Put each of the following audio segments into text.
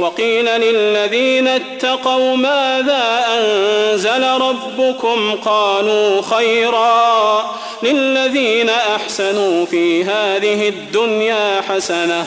وقيل للذين اتقوا ماذا أنزل ربكم قالوا خيرا للذين أحسنوا في هذه الدنيا حسنة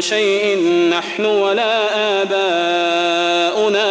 شيء نحن ولا آباؤنا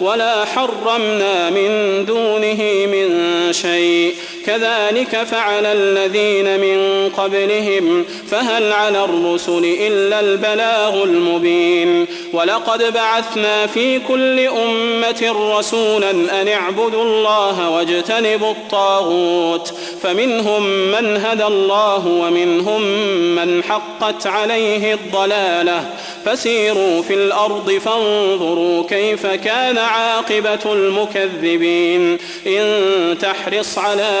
ولا حرمنا من دونه من شيء. كذلك فعل الذين من قبلهم فهل على الرسل إلا البلاغ المبين. ولقد بعثنا في كل أمة رسولا أن اعبدوا الله واجتنبوا الطاغوت فمنهم من هدى الله ومنهم من حقت عليه الضلالة. فسيروا في الأرض فانظروا كيف كان عاقبة المكذبين. إن تحرص على